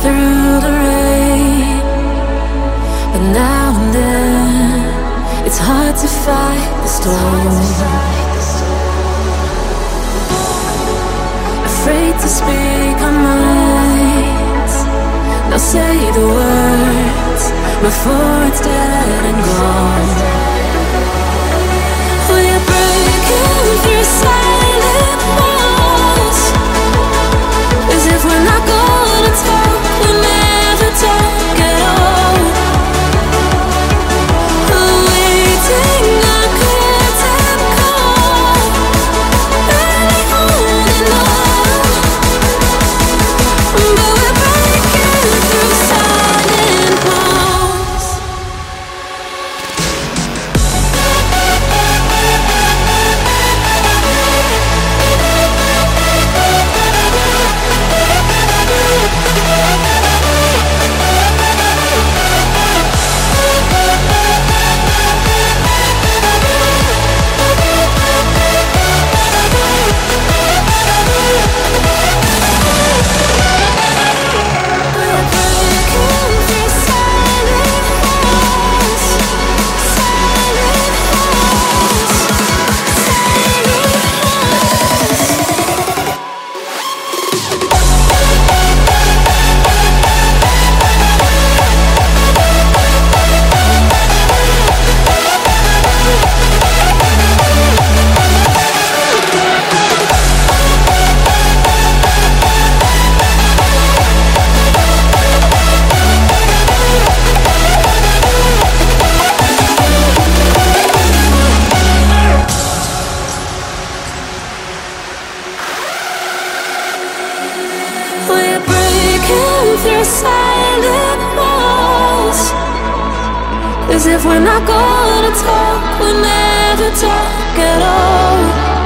through the rain. But now and then, it's hard to fight the storm. Afraid to speak our minds. Now say the words before it's dead and gone. Through silent walls. As if we're not gonna talk, we never talk at all.